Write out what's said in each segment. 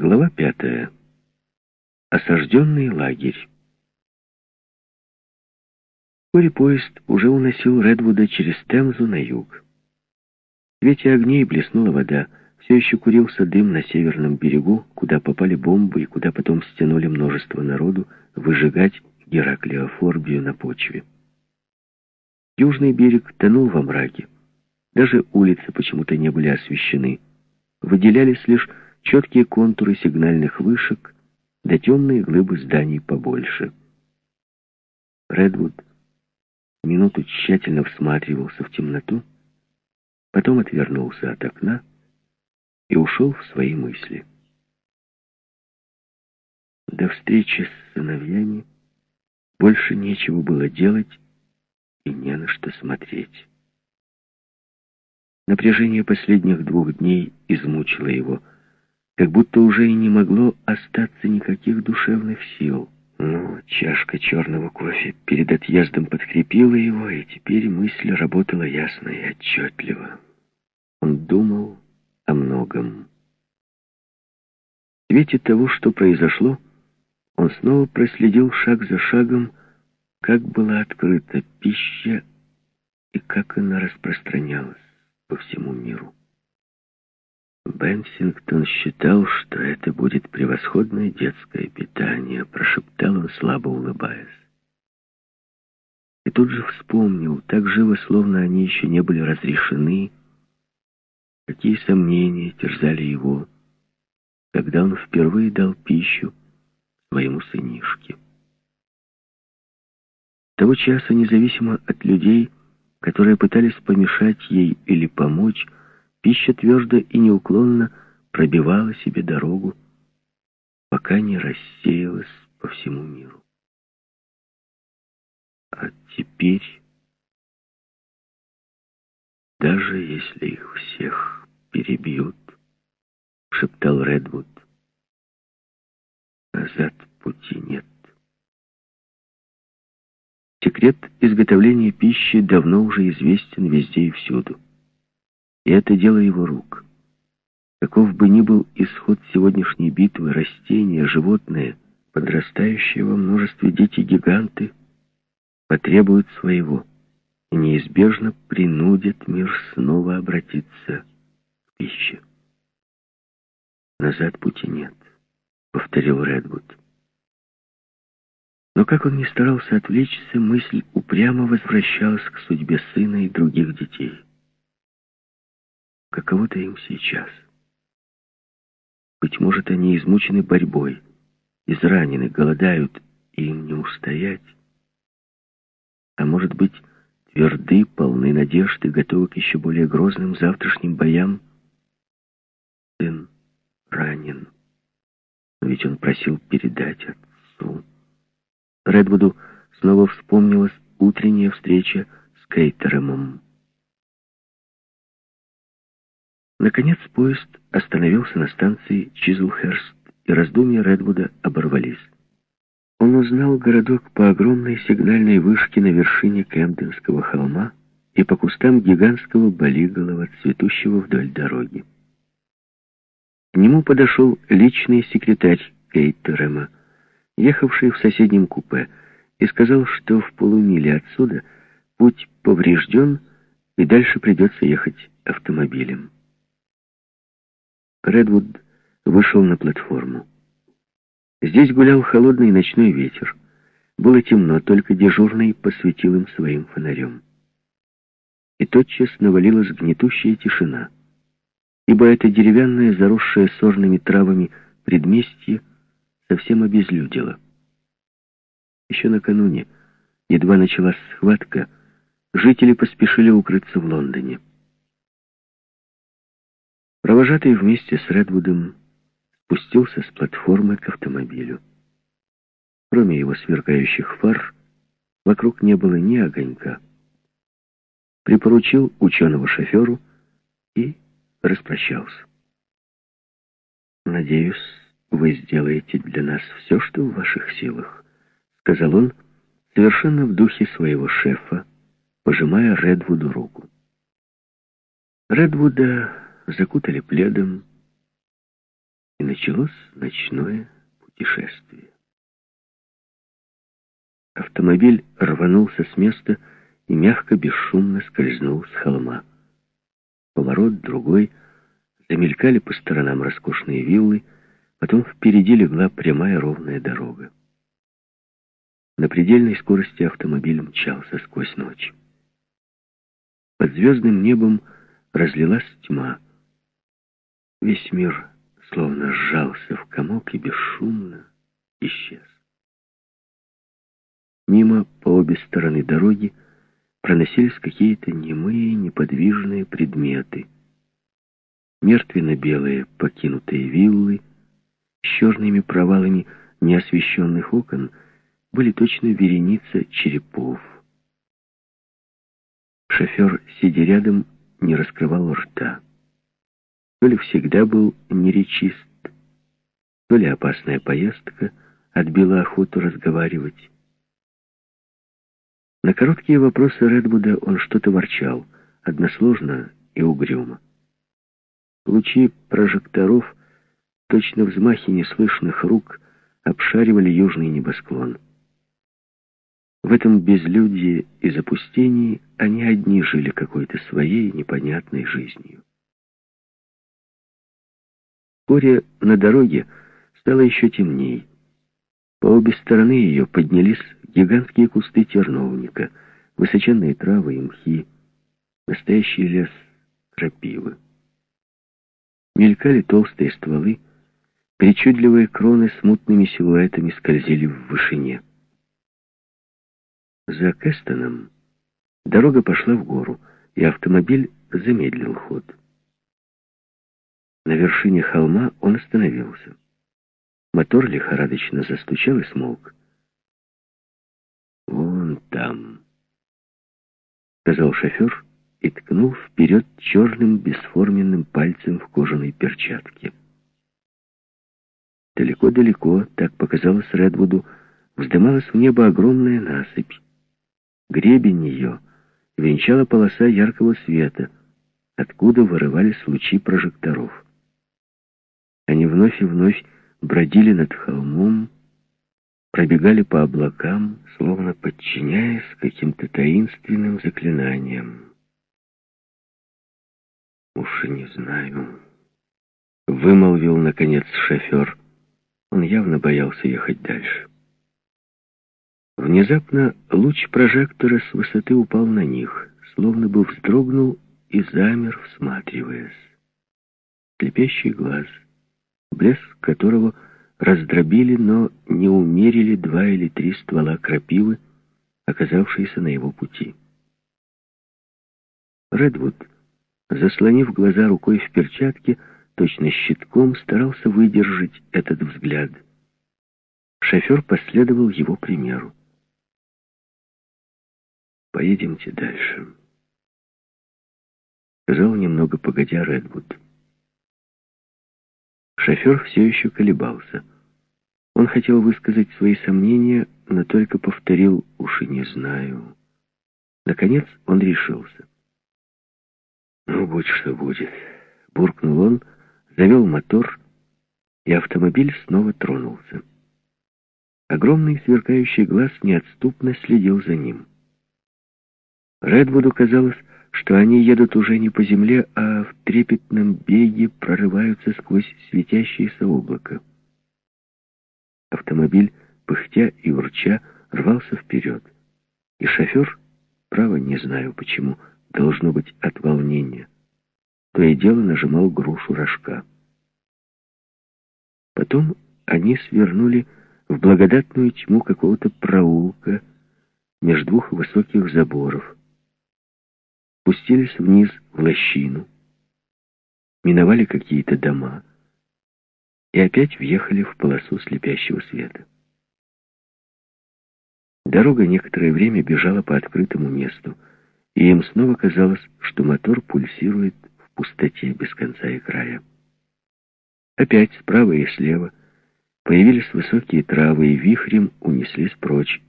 Глава пятая. Осажденный лагерь. Вскоре поезд уже уносил Редвуда через Темзу на юг. В свете огней блеснула вода. Все еще курился дым на северном берегу, куда попали бомбы и куда потом стянули множество народу выжигать Гераклеофорбию на почве. Южный берег тонул во мраке. Даже улицы почему-то не были освещены. Выделялись лишь четкие контуры сигнальных вышек, да темные глыбы зданий побольше. Редвуд минуту тщательно всматривался в темноту, потом отвернулся от окна и ушел в свои мысли. До встречи с сыновьями больше нечего было делать и не на что смотреть. Напряжение последних двух дней измучило его, как будто уже и не могло остаться никаких душевных сил. Но чашка черного кофе перед отъездом подкрепила его, и теперь мысль работала ясно и отчетливо. Он думал о многом. В свете того, что произошло, он снова проследил шаг за шагом, как была открыта пища и как она распространялась по всему миру. Бенсингтон считал, что это будет превосходное детское питание, прошептал он, слабо улыбаясь. И тут же вспомнил, так живо, словно они еще не были разрешены, какие сомнения терзали его, когда он впервые дал пищу своему сынишке. Того часа, независимо от людей, которые пытались помешать ей или помочь, Пища твердо и неуклонно пробивала себе дорогу, пока не рассеялась по всему миру. А теперь, даже если их всех перебьют, шептал Редвуд, назад пути нет. Секрет изготовления пищи давно уже известен везде и всюду. И это дело его рук. Каков бы ни был исход сегодняшней битвы, растения, животные, подрастающие во множестве дети-гиганты, потребуют своего и неизбежно принудят мир снова обратиться к пище. «Назад пути нет», — повторил Редвуд. Но как он ни старался отвлечься, мысль упрямо возвращалась к судьбе сына и других детей каково-то им сейчас. Быть может, они измучены борьбой, изранены, голодают, и им не устоять. А может быть, тверды, полны надежды, готовы к еще более грозным завтрашним боям. Сын ранен, но ведь он просил передать отцу. Редвуду снова вспомнилась утренняя встреча с Кейтеремом. Наконец поезд остановился на станции Чизлхерст, и раздумья Редвуда оборвались. Он узнал городок по огромной сигнальной вышке на вершине Кемденского холма и по кустам гигантского болиголова, цветущего вдоль дороги. К нему подошел личный секретарь Кейтерема, ехавший в соседнем купе, и сказал, что в полумиле отсюда путь поврежден, и дальше придется ехать автомобилем. Редвуд вышел на платформу. Здесь гулял холодный ночной ветер. Было темно, только дежурный посветил им своим фонарем. И тотчас навалилась гнетущая тишина, ибо это деревянное, заросшее сорными травами предместье совсем обезлюдило. Еще накануне, едва началась схватка, жители поспешили укрыться в Лондоне. Провожатый вместе с Редвудом спустился с платформы к автомобилю. Кроме его сверкающих фар, вокруг не было ни огонька. Припоручил ученого шоферу и распрощался. «Надеюсь, вы сделаете для нас все, что в ваших силах», — сказал он, совершенно в духе своего шефа, пожимая Редвуду руку. Редвуда закутали пледом. И началось ночное путешествие. Автомобиль рванулся с места и мягко, бесшумно скользнул с холма. Поворот, другой, замелькали по сторонам роскошные виллы, потом впереди легла прямая ровная дорога. На предельной скорости автомобиль мчался сквозь ночь. Под звездным небом разлилась тьма. Весь мир словно сжался в комок и бесшумно исчез. Мимо по обе стороны дороги проносились какие-то немые, неподвижные предметы. Мертвенно-белые покинутые виллы с черными провалами неосвещенных окон были точно вереница черепов. Шофер, сидя рядом, не раскрывал рта. То ли всегда был неречист, то ли опасная поездка отбила охоту разговаривать. На короткие вопросы Редвуда он что-то ворчал, односложно и угрюмо. Лучи прожекторов, точно взмахи неслышных рук, обшаривали южный небосклон. В этом безлюдье и запустении они одни жили какой-то своей непонятной жизнью. Вскоре на дороге стало еще темней. По обе стороны ее поднялись гигантские кусты терновника, высоченные травы и мхи, настоящий лес крапивы. Мелькали толстые стволы, причудливые кроны с мутными силуэтами скользили в вышине. За Кэстоном дорога пошла в гору, и автомобиль замедлил ход. На вершине холма он остановился. Мотор лихорадочно застучал и смолк. «Вон там», — сказал шофер и ткнул вперед черным бесформенным пальцем в кожаной перчатке. Далеко-далеко, так показалось Редвуду, вздымалась в небо огромная насыпь. Гребень ее венчала полоса яркого света, откуда вырывались лучи прожекторов. Они вновь и вновь бродили над холмом, пробегали по облакам, словно подчиняясь каким-то таинственным заклинаниям. «Уж и не знаю», — вымолвил, наконец, шофер. Он явно боялся ехать дальше. Внезапно луч прожектора с высоты упал на них, словно бы вздрогнул и замер, всматриваясь. Слепящий глаз — блеск которого раздробили, но не умерили два или три ствола крапивы, оказавшиеся на его пути. Редвуд, заслонив глаза рукой в перчатке, точно щитком старался выдержать этот взгляд. Шофер последовал его примеру. «Поедемте дальше», — сказал немного погодя Редвуд. Шофер все еще колебался. Он хотел высказать свои сомнения, но только повторил «уж и не знаю». Наконец он решился. «Ну, будь что будет», — буркнул он, завел мотор, и автомобиль снова тронулся. Огромный сверкающий глаз неотступно следил за ним. Редвуду казалось, что они едут уже не по земле, а в трепетном беге прорываются сквозь светящееся облако. Автомобиль, пыхтя и урча, рвался вперед. И шофер, право не знаю почему, должно быть от волнения, то и дело нажимал грушу рожка. Потом они свернули в благодатную тьму какого-то проулка между двух высоких заборов — спустились вниз в лощину, миновали какие-то дома и опять въехали в полосу слепящего света. Дорога некоторое время бежала по открытому месту, и им снова казалось, что мотор пульсирует в пустоте без конца и края. Опять справа и слева появились высокие травы и вихрем унеслись прочь.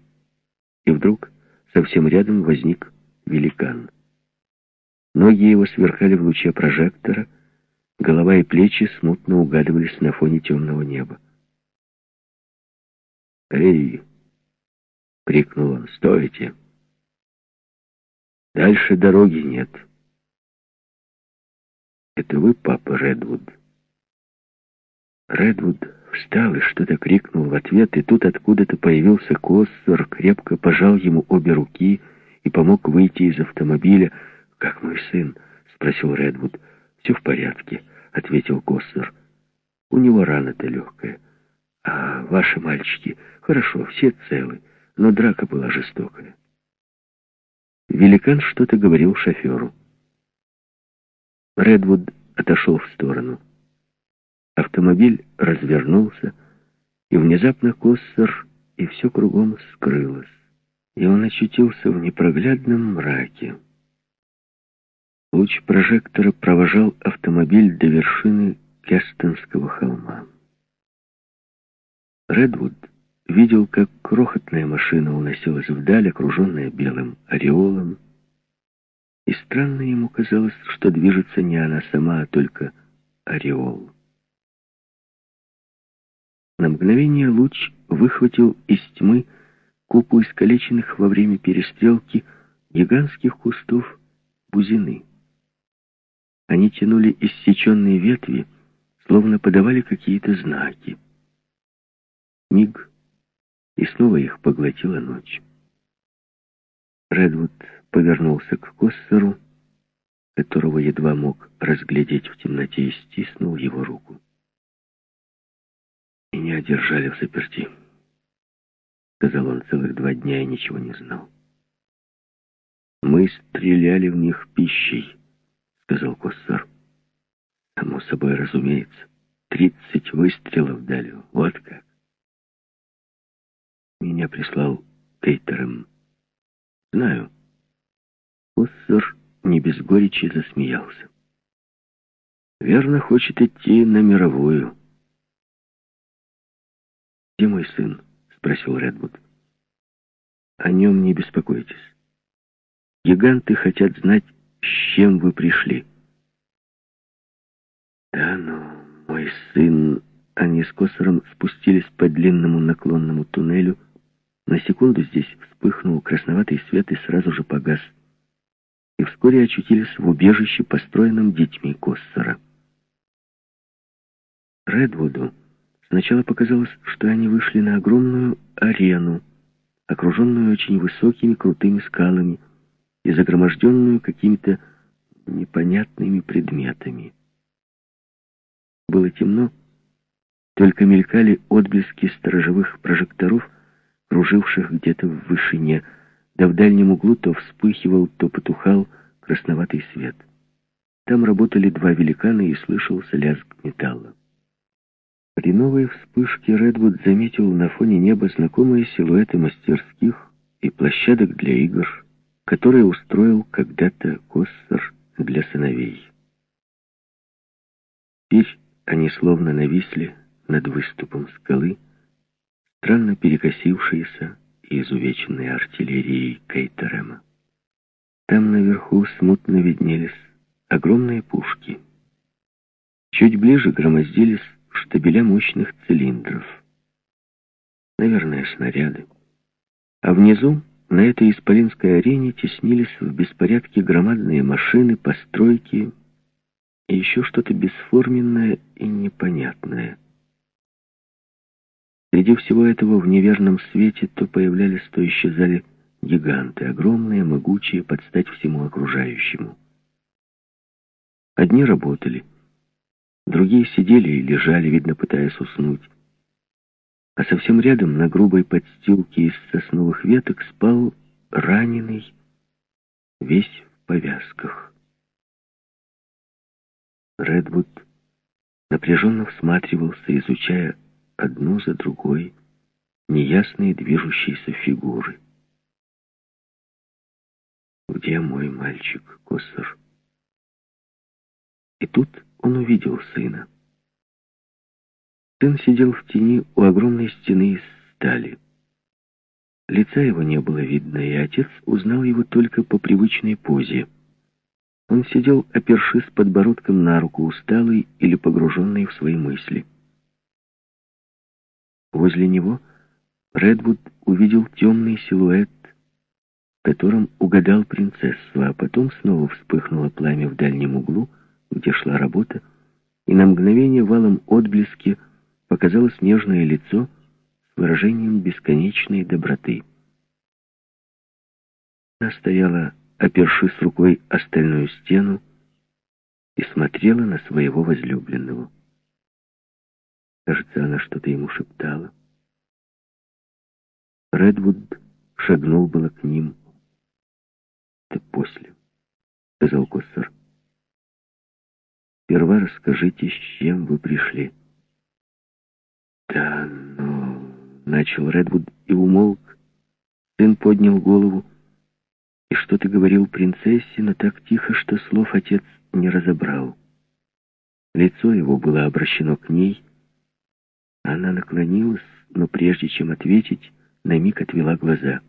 И вдруг совсем рядом возник великан. Ноги его сверкали в луче прожектора, Голова и плечи смутно угадывались на фоне темного неба. «Эй!» — крикнул он. «Стойте! Дальше дороги нет». «Это вы, папа Редвуд?» Редвуд встал и что-то крикнул в ответ, и тут откуда-то появился Коссор, крепко пожал ему обе руки и помог выйти из автомобиля. «Как мой сын?» — спросил Редвуд. «Все в порядке», — ответил Коссор. «У него рана-то легкая. А ваши мальчики, хорошо, все целы, но драка была жестокая». Великан что-то говорил шоферу. Редвуд отошел в сторону. Автомобиль развернулся, и внезапно Коссор и все кругом скрылось, и он очутился в непроглядном мраке. Луч прожектора провожал автомобиль до вершины Кестонского холма. Редвуд видел, как крохотная машина уносилась вдаль, окруженная белым ореолом, и странно ему казалось, что движется не она сама, а только ореол. На мгновение луч выхватил из тьмы купу искалеченных во время перестрелки гигантских кустов бузины. Они тянули иссеченные ветви, словно подавали какие-то знаки. Миг, и снова их поглотила ночь. Редвуд повернулся к Коссору, которого едва мог разглядеть в темноте, и стиснул его руку. «Меня одержали в заперти», — сказал он целых два дня и ничего не знал. «Мы стреляли в них пищей», — сказал Коссор. «Само собой, разумеется. Тридцать выстрелов дали. Вот как». Меня прислал Кейтером. «Знаю». Коссор не без горечи засмеялся. «Верно, хочет идти на мировую». «Где мой сын?» — спросил Редвуд. «О нем не беспокойтесь. Гиганты хотят знать, с чем вы пришли». «Да, но мой сын...» Они с Косором спустились по длинному наклонному туннелю. На секунду здесь вспыхнул красноватый свет и сразу же погас. И вскоре очутились в убежище, построенном детьми Коссора. Редвуду Сначала показалось, что они вышли на огромную арену, окруженную очень высокими крутыми скалами и загроможденную какими-то непонятными предметами. Было темно, только мелькали отблески сторожевых прожекторов, круживших где-то в вышине, да в дальнем углу то вспыхивал, то потухал красноватый свет. Там работали два великана, и слышался лязг металла. При новой вспышке Редвуд заметил на фоне неба знакомые силуэты мастерских и площадок для игр, которые устроил когда-то Коссор для сыновей. Теперь они словно нависли над выступом скалы, странно перекосившиеся и изувеченные артиллерией Кейтерема. Там наверху смутно виднелись огромные пушки. Чуть ближе громоздились штабеля мощных цилиндров. Наверное, снаряды. А внизу, на этой исполинской арене, теснились в беспорядке громадные машины, постройки и еще что-то бесформенное и непонятное. Среди всего этого в неверном свете то появлялись, то исчезали гиганты, огромные, могучие, под стать всему окружающему. Одни работали, Другие сидели и лежали, видно, пытаясь уснуть. А совсем рядом, на грубой подстилке из сосновых веток, спал раненый, весь в повязках. Редвуд напряженно всматривался, изучая одну за другой неясные движущиеся фигуры. «Где мой мальчик, Коссор?» И тут он увидел сына. Сын сидел в тени у огромной стены из стали. Лица его не было видно, и отец узнал его только по привычной позе. Он сидел, опершись подбородком на руку, усталый или погруженный в свои мысли. Возле него Редвуд увидел темный силуэт, в котором угадал принцессу, а потом снова вспыхнуло пламя в дальнем углу, где шла работа, и на мгновение валом отблески показалось нежное лицо с выражением бесконечной доброты. Она стояла опершись рукой о стальную стену, и смотрела на своего возлюбленного. Кажется, она что-то ему шептала. Редвуд шагнул было к ним. «Это после», — сказал Коссор. «Сперва расскажите, с чем вы пришли». «Да, но...» — начал Редвуд и умолк. Сын поднял голову и что-то говорил принцессе, но так тихо, что слов отец не разобрал. Лицо его было обращено к ней. Она наклонилась, но прежде чем ответить, на миг отвела глаза.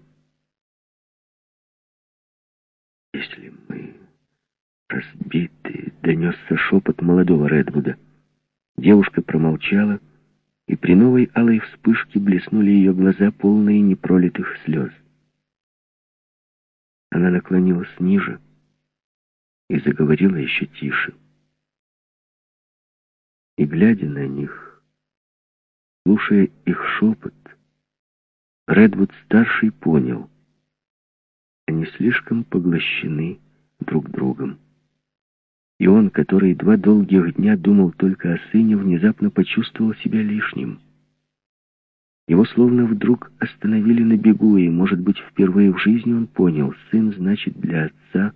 «Если мы разбиты», — донесся шепот молодого Редвуда. Девушка промолчала, и при новой алой вспышке блеснули ее глаза, полные непролитых слез. Она наклонилась ниже и заговорила еще тише. И, глядя на них, слушая их шепот, Редвуд-старший понял, они слишком поглощены друг другом. И он, который два долгих дня думал только о сыне, внезапно почувствовал себя лишним. Его словно вдруг остановили на бегу, и, может быть, впервые в жизни он понял, сын значит для отца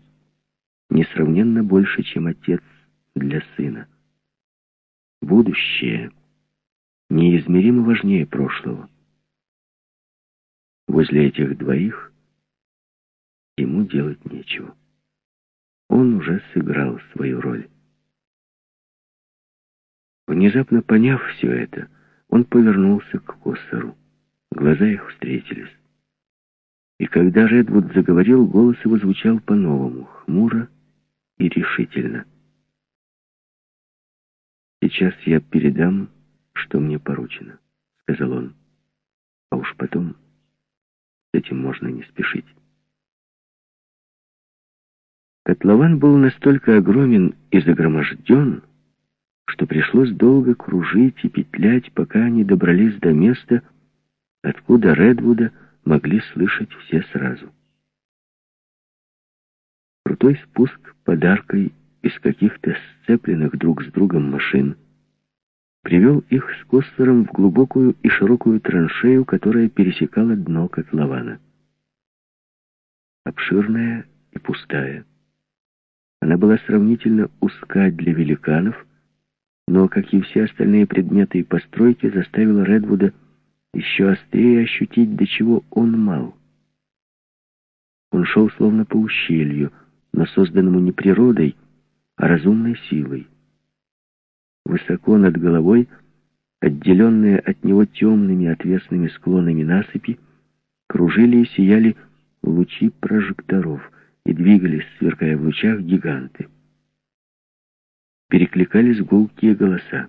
несравненно больше, чем отец для сына. Будущее неизмеримо важнее прошлого. Возле этих двоих ему делать нечего. Он уже сыграл свою роль. Внезапно поняв все это, он повернулся к Коссору. Глаза их встретились. И когда Редвуд заговорил, голос его звучал по-новому, хмуро и решительно. «Сейчас я передам, что мне поручено», — сказал он. «А уж потом с этим можно не спешить». Котлован был настолько огромен и загроможден, что пришлось долго кружить и петлять, пока они добрались до места, откуда Редвуда могли слышать все сразу. Крутой спуск подаркой из каких-то сцепленных друг с другом машин привел их с Костером в глубокую и широкую траншею, которая пересекала дно котлована. Обширная и пустая. Она была сравнительно узка для великанов, но, как и все остальные предметы и постройки, заставила Редвуда еще острее ощутить, до чего он мал. Он шел словно по ущелью, но созданному не природой, а разумной силой. Высоко над головой, отделенные от него темными отвесными склонами насыпи, кружили и сияли лучи прожекторов и двигались, сверкая в лучах, гиганты перекликались гулкие голоса.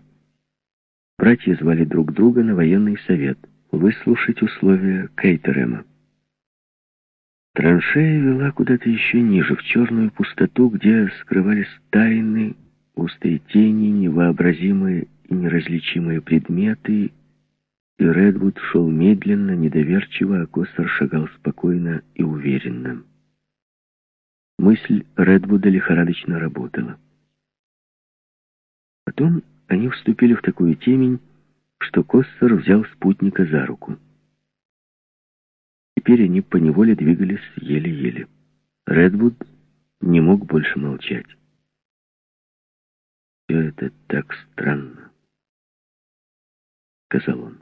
Братья звали друг друга на военный совет, выслушать условия Кейтерема. Траншея вела куда-то еще ниже, в черную пустоту, где скрывались тайны, густые тени, невообразимые и неразличимые предметы, и Редвуд шел медленно, недоверчиво, а Костер шагал спокойно и уверенно. Мысль Редвуда лихорадочно работала. Потом они вступили в такую темень, что Коссор взял спутника за руку. Теперь они поневоле двигались еле-еле. Редвуд не мог больше молчать. «Все это так странно», — сказал он.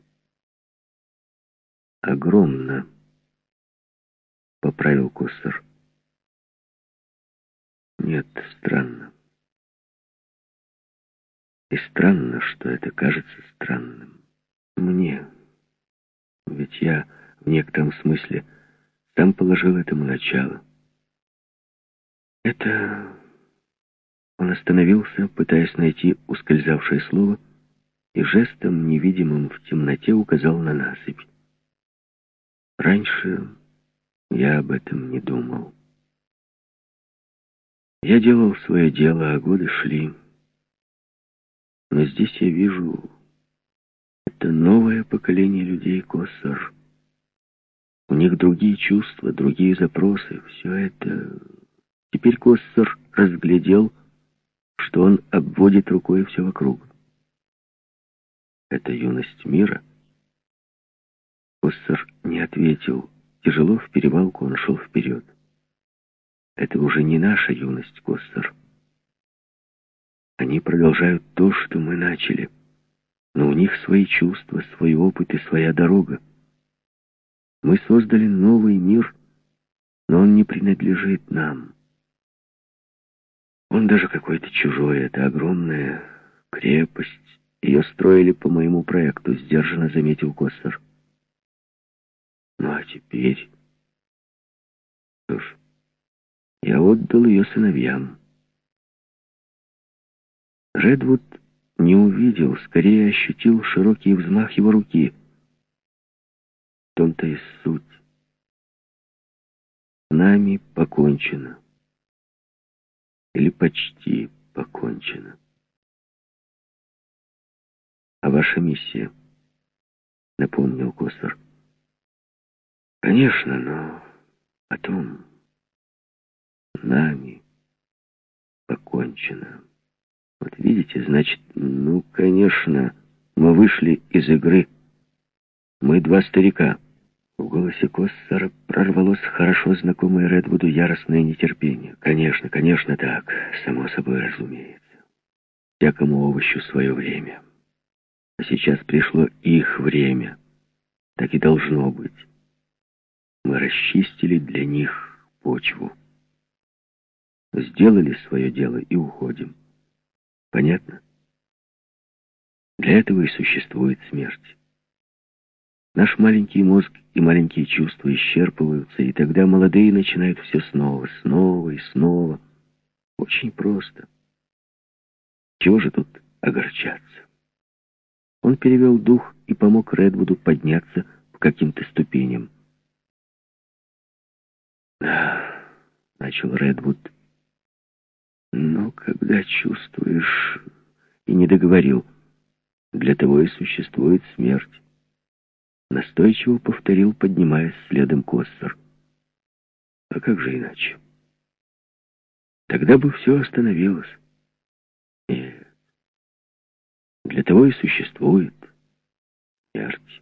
«Огромно», — поправил Коссор. «Нет, странно. И странно, что это кажется странным. Мне. Ведь я в некотором смысле сам положил этому начало. Это Он остановился, пытаясь найти ускользавшее слово, и жестом, невидимым в темноте, указал на насыпь. Раньше я об этом не думал. Я делал свое дело, а годы шли. Но здесь я вижу, это новое поколение людей, Коссор. У них другие чувства, другие запросы. Все это... Теперь Коссор разглядел, что он обводит рукой все вокруг. Это юность мира. Коссор не ответил. Тяжело в перевалку он шел вперед. Это уже не наша юность, Коссор. Они продолжают то, что мы начали. Но у них свои чувства, свой опыт и своя дорога. Мы создали новый мир, но он не принадлежит нам. Он даже какой-то чужой. Это огромная крепость. Ее строили по моему проекту, сдержанно заметил Коссор. Ну а теперь... Что ж, я отдал ее сыновьям. Редвуд не увидел, скорее ощутил широкий взмах его руки. В том-то и суть. С нами покончено. Или почти покончено. А ваша миссия, напомнил Костер. Конечно, но потом нами покончено. Вот видите, значит, ну, конечно, мы вышли из игры. Мы два старика. В голосе Коссора прорвалось хорошо знакомое Редвуду яростное нетерпение. Конечно, конечно так, само собой разумеется. Всякому овощу свое время. А сейчас пришло их время. Так и должно быть. Мы расчистили для них почву. Сделали свое дело и уходим. Понятно? Для этого и существует смерть. Наш маленький мозг и маленькие чувства исчерпываются, и тогда молодые начинают все снова, снова и снова. Очень просто. Чего же тут огорчаться? Он перевел дух и помог Редвуду подняться по каким-то ступеням. «Да», — начал Редвуд, но когда чувствуешь... И не договорил. Для того и существует смерть. Настойчиво повторил, поднимаясь следом Коссор. А как же иначе? Тогда бы все остановилось. Нет. Для того и существует смерть.